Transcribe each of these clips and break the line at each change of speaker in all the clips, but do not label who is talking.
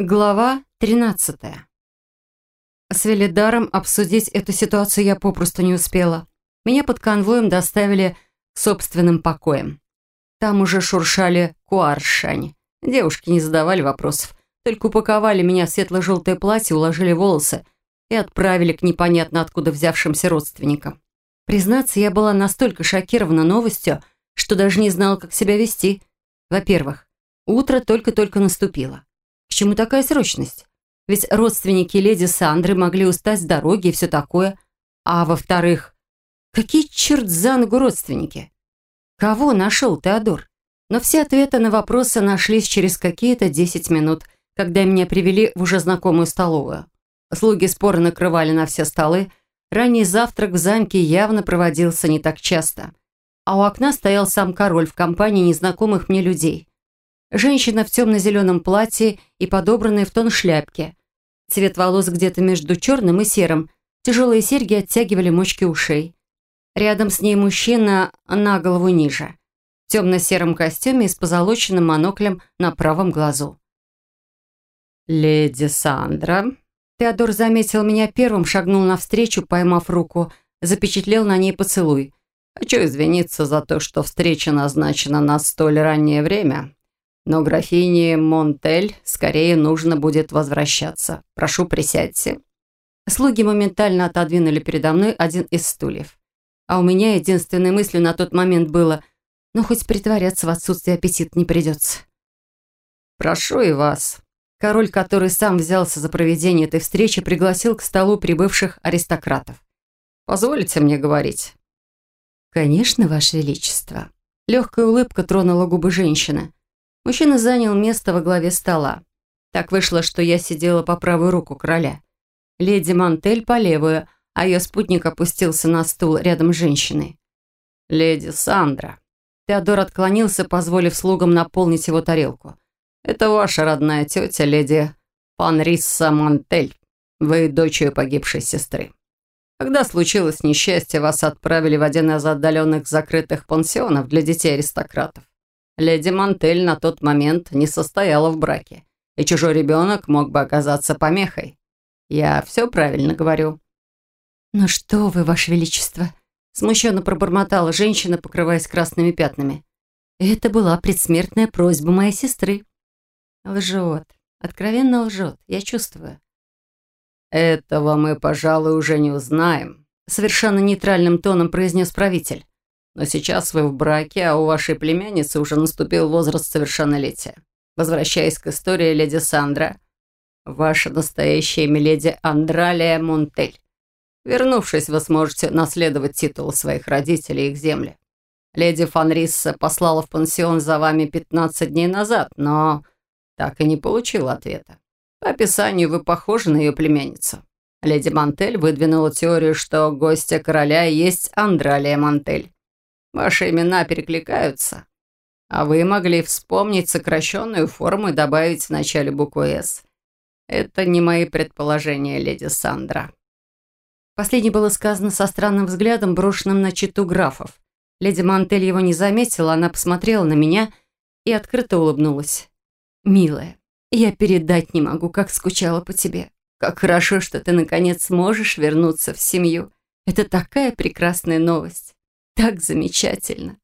Глава 13. С Велидаром обсудить эту ситуацию я попросту не успела. Меня под конвоем доставили к собственным покоям. Там уже шуршали куаршани. Девушки не задавали вопросов, только упаковали меня в светло-желтое платье, уложили волосы и отправили к непонятно откуда взявшимся родственникам. Признаться, я была настолько шокирована новостью, что даже не знала, как себя вести. Во-первых, утро только-только наступило. К чему такая срочность? Ведь родственники леди Сандры могли устать с дороги и все такое. А во-вторых, какие черт за ногу родственники? Кого нашел Теодор? Но все ответы на вопросы нашлись через какие-то 10 минут, когда меня привели в уже знакомую столовую. Слуги споры накрывали на все столы, ранний завтрак в замке явно проводился не так часто. А у окна стоял сам король в компании незнакомых мне людей – Женщина в темно-зеленом платье и подобранной в тон шляпке. Цвет волос где-то между черным и серым. Тяжелые серьги оттягивали мочки ушей. Рядом с ней мужчина на голову ниже. В темно-сером костюме и с позолоченным моноклем на правом глазу. «Леди Сандра...» Теодор заметил меня первым, шагнул навстречу, поймав руку, запечатлел на ней поцелуй. «Хочу извиниться за то, что встреча назначена на столь раннее время. Но графине Монтель скорее нужно будет возвращаться. Прошу, присядьте». Слуги моментально отодвинули передо мной один из стульев. А у меня единственной мыслью на тот момент было «ну хоть притворяться в отсутствие аппетит не придется». «Прошу и вас». Король, который сам взялся за проведение этой встречи, пригласил к столу прибывших аристократов. «Позволите мне говорить?» «Конечно, Ваше Величество». Легкая улыбка тронула губы женщины. Мужчина занял место во главе стола. Так вышло, что я сидела по правую руку короля. Леди Мантель по левую, а ее спутник опустился на стул рядом с женщиной. «Леди Сандра». Теодор отклонился, позволив слугам наполнить его тарелку. «Это ваша родная тетя, леди Панрисса Мантель. Вы дочь ее погибшей сестры. Когда случилось несчастье, вас отправили в один из отдаленных закрытых пансионов для детей аристократов. Леди Мантель на тот момент не состояла в браке, и чужой ребенок мог бы оказаться помехой. Я все правильно говорю». «Ну что вы, Ваше Величество!» Смущенно пробормотала женщина, покрываясь красными пятнами. «Это была предсмертная просьба моей сестры». Лжет. Откровенно лжет. Я чувствую.
«Этого мы, пожалуй, уже не узнаем»,
совершенно нейтральным тоном произнес правитель.
Но сейчас вы в браке, а у вашей племянницы уже наступил возраст совершеннолетия. Возвращаясь к истории леди Сандра, ваша настоящая миледи Андралия Монтель. Вернувшись, вы сможете наследовать титул своих родителей и их земли. Леди Фанрисса послала в пансион за вами 15 дней назад, но так и не получила ответа. По описанию вы похожи на ее племянницу. Леди Монтель выдвинула теорию, что гостья короля есть Андралия Монтель. Ваши имена перекликаются. А вы могли вспомнить сокращенную форму и добавить в начале букву «С». Это не мои предположения, леди Сандра.
Последнее было сказано со странным взглядом, брошенным на читу графов. Леди Мантель его не заметила, она посмотрела на меня и открыто улыбнулась. «Милая, я передать не могу, как скучала по тебе. Как хорошо, что ты, наконец, сможешь вернуться в семью. Это такая прекрасная новость так замечательно.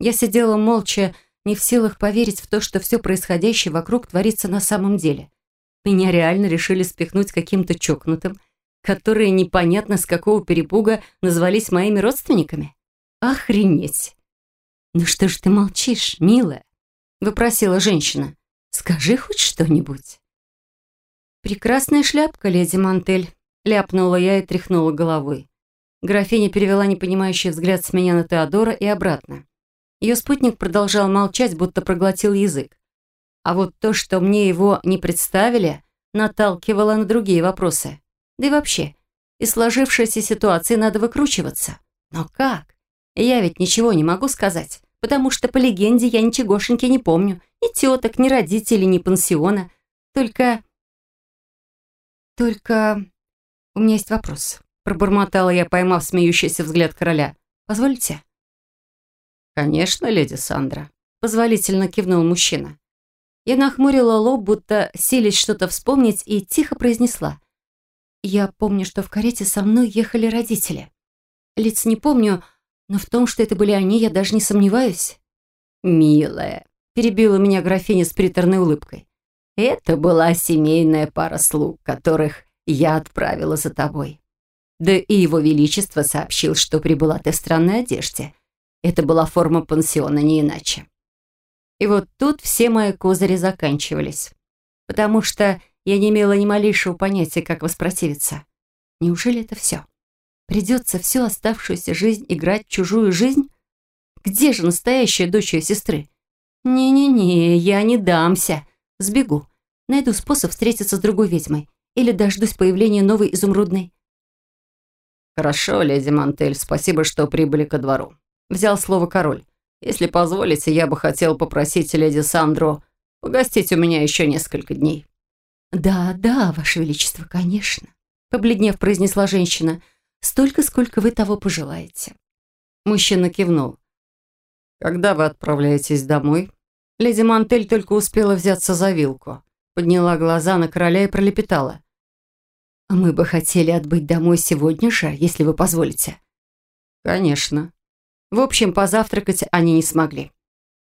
Я сидела молча, не в силах поверить в то, что все происходящее вокруг творится на самом деле. Меня реально решили спихнуть каким-то чокнутым, которые непонятно с какого перепуга назвались моими родственниками. Охренеть! «Ну что ж ты молчишь, милая?» — выпросила женщина. «Скажи хоть что-нибудь». «Прекрасная шляпка, леди Мантель», — ляпнула я и тряхнула головой. Графиня перевела непонимающий взгляд с меня на Теодора и обратно. Ее спутник продолжал молчать, будто проглотил язык. А вот то, что мне его не представили, наталкивало на другие вопросы. Да и вообще, из сложившейся ситуации надо выкручиваться. Но как? Я ведь ничего не могу сказать, потому что по легенде я ничегошеньки не помню. Ни теток, ни родителей, ни пансиона. Только... Только... У меня есть вопрос. Пробормотала я, поймав смеющийся взгляд короля. «Позвольте?»
«Конечно, леди Сандра», —
позволительно кивнул мужчина. Я нахмурила лоб, будто сились что-то вспомнить, и тихо произнесла. «Я помню, что в карете со мной ехали родители. Лиц не помню, но в том, что это были они, я даже не сомневаюсь».
«Милая», — перебила меня графиня с приторной улыбкой. «Это была семейная пара слуг, которых я отправила за тобой. Да и его величество сообщил, что прибыла ты в странной одежде. Это была форма пансиона, не иначе».
И вот тут все мои козыри заканчивались, потому что я не имела ни малейшего понятия, как воспротивиться. Неужели это все? Придется всю оставшуюся жизнь играть в чужую жизнь? Где же настоящая дочь ее сестры? Не-не-не, я не дамся. Сбегу. Найду способ встретиться с другой ведьмой. Или дождусь появления новой изумрудной.
«Хорошо, леди Мантель, спасибо, что прибыли ко двору», — взял слово король. Если позволите, я бы хотел попросить леди Сандру погостить у меня еще несколько дней».
«Да, да, Ваше Величество, конечно», — побледнев произнесла женщина. «Столько, сколько вы того пожелаете».
Мужчина кивнул. «Когда вы отправляетесь домой?» Леди Мантель только успела взяться за вилку. Подняла глаза на короля и пролепетала.
«Мы бы хотели отбыть домой сегодня же, если вы позволите».
«Конечно»,
в общем, позавтракать они не смогли.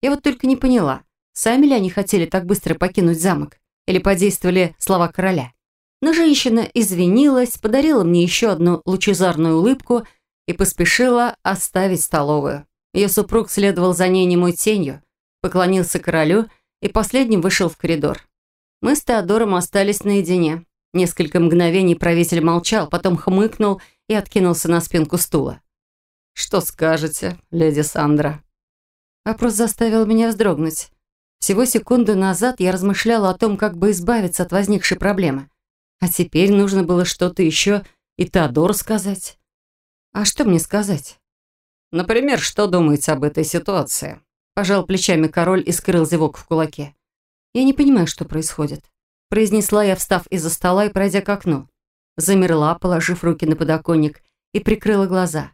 Я вот только не поняла, сами ли они хотели так быстро покинуть замок, или подействовали слова короля. Но женщина извинилась, подарила мне еще одну лучезарную улыбку и поспешила оставить столовую. Ее супруг следовал за ней немой тенью, поклонился королю и последним вышел в коридор. Мы с Теодором остались наедине. Несколько мгновений правитель молчал, потом хмыкнул и откинулся на спинку стула.
«Что скажете, леди Сандра?»
Вопрос заставил меня вздрогнуть. Всего секунду назад я размышляла о том, как бы избавиться от возникшей проблемы. А теперь нужно было что-то еще и Теодору сказать. А что мне сказать?
Например, что думаете об этой ситуации? Пожал плечами король и скрыл зевок в кулаке.
Я не понимаю, что происходит. Произнесла я, встав из-за стола и пройдя к окну. Замерла, положив руки на подоконник, и прикрыла глаза.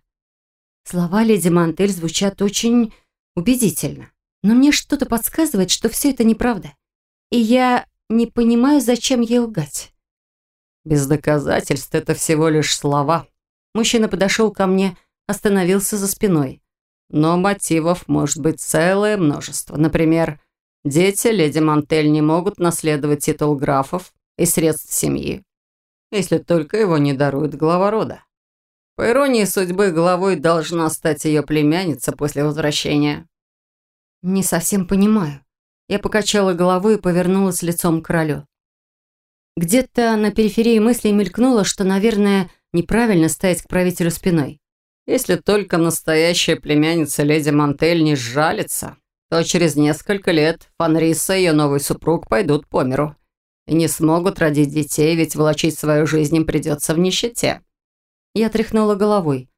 Слова леди Мантель звучат очень убедительно. Но мне что-то подсказывает, что все это неправда. И я не понимаю, зачем ей лгать.
Без доказательств это всего лишь слова. Мужчина подошел ко мне, остановился за спиной. Но мотивов может быть целое множество. Например, дети леди Мантель не могут наследовать титул графов и средств семьи, если только его не дарует глава рода. По иронии судьбы, главой должна стать ее племянница после возвращения.
Не совсем понимаю. Я покачала головой и повернулась лицом к королю. Где-то на периферии мыслей мелькнуло, что, наверное, неправильно стоять к правителю спиной.
Если только настоящая племянница леди Мантель не сжалится, то через несколько лет Фанриса и ее новый супруг пойдут по миру. И не смогут родить детей, ведь волочить свою жизнь им придется в нищете.
Я тряхнула головой.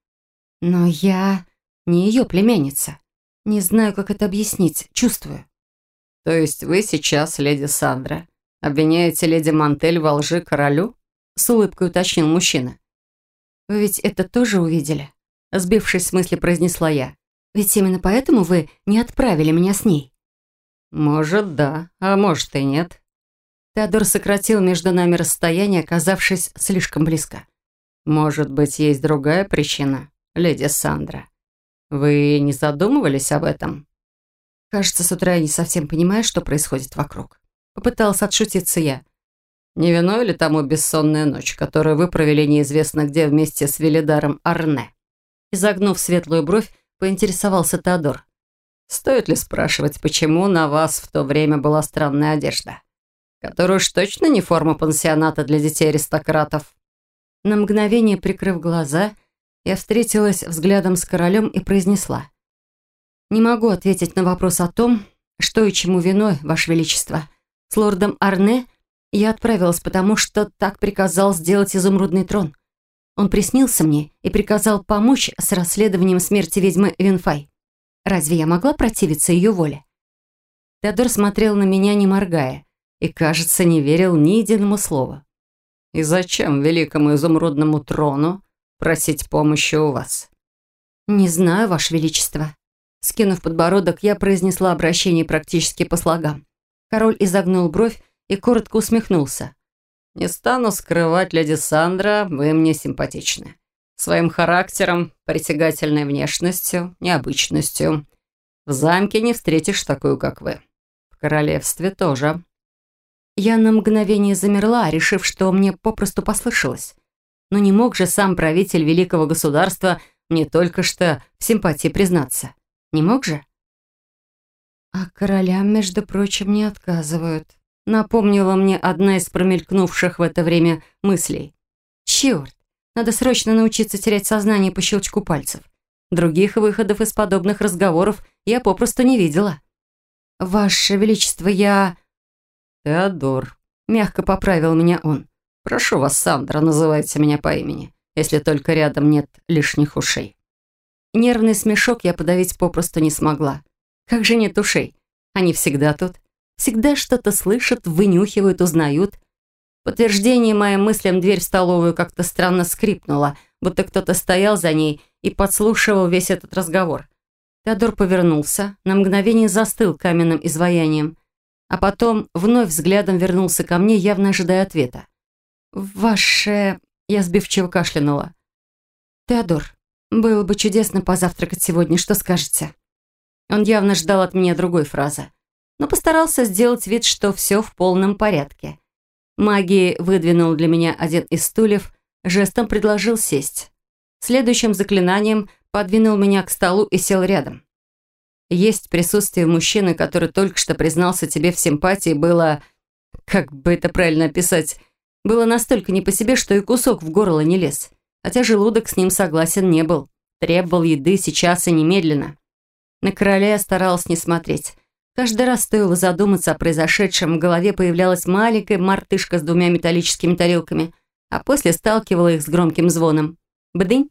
Но я не ее племянница. Не знаю, как это объяснить, чувствую.
То есть вы сейчас, леди Сандра, обвиняете леди Мантель во лжи королю? С улыбкой уточнил мужчина.
Вы ведь это тоже увидели? Сбившись с мысли, произнесла я. Ведь именно поэтому вы не отправили меня с ней.
Может, да, а может и нет.
Теодор сократил между нами расстояние, оказавшись слишком близко.
Может быть, есть другая причина, леди Сандра? Вы не задумывались об этом?
Кажется, с утра я не совсем понимаю, что происходит вокруг. Попыталась отшутиться я.
Не виной ли тому бессонная ночь, которую вы провели неизвестно где вместе с Велидаром Арне?
Изогнув светлую бровь, поинтересовался Теодор.
Стоит ли спрашивать, почему на вас в то время была странная одежда? Которая уж точно не форма пансионата для детей аристократов.
На мгновение прикрыв глаза, я встретилась взглядом с королем и произнесла. «Не могу ответить на вопрос о том, что и чему виной, Ваше Величество. С лордом Арне я отправилась, потому что так приказал сделать изумрудный трон. Он приснился мне и приказал помочь с расследованием смерти ведьмы Винфай. Разве я могла противиться ее воле?» Теодор смотрел на меня, не моргая, и, кажется, не верил ни единому слову.
И зачем великому изумрудному трону просить помощи у вас?
Не знаю, Ваше Величество. Скинув подбородок, я произнесла обращение практически по слогам. Король изогнул бровь и коротко усмехнулся.
«Не стану скрывать, леди Сандра, вы мне симпатичны. Своим характером, притягательной внешностью, необычностью. В замке не встретишь такую, как вы. В королевстве тоже».
Я на мгновение замерла, решив, что мне попросту послышалось. Но не мог же сам правитель великого государства мне только что в симпатии признаться. Не мог же? А королям, между прочим, не отказывают. Напомнила мне одна из промелькнувших в это время мыслей. Черт, надо срочно научиться терять сознание по щелчку пальцев. Других выходов из подобных разговоров я попросту не видела. «Ваше Величество, я...»
«Теодор», —
мягко поправил меня он.
«Прошу вас, Сандра, называйте меня по имени, если только рядом нет лишних ушей».
Нервный смешок я подавить попросту не смогла. Как же нет ушей? Они всегда тут. Всегда что-то слышат, вынюхивают, узнают. Подтверждение моим мыслям дверь в столовую как-то странно скрипнула, будто кто-то стоял за ней и подслушивал весь этот разговор. Теодор повернулся, на мгновение застыл каменным изваянием а потом вновь взглядом вернулся ко мне, явно ожидая ответа. «Ваше...» — я сбивчиво кашлянула. «Теодор, было бы чудесно позавтракать сегодня, что скажете?» Он явно ждал от меня другой фразы, но постарался сделать вид, что все в полном порядке. Магии выдвинул для меня один из стульев, жестом предложил сесть. Следующим заклинанием подвинул меня к столу и сел рядом. Есть присутствие мужчины, который только что признался тебе в симпатии, было... Как бы это правильно описать? Было настолько не по себе, что и кусок в горло не лез. Хотя желудок с ним согласен не был. Требовал еды сейчас и немедленно. На короля я старалась не смотреть. Каждый раз стоило задуматься о произошедшем, в голове появлялась маленькая мартышка с двумя металлическими тарелками, а после сталкивала их с громким звоном. Бдынь!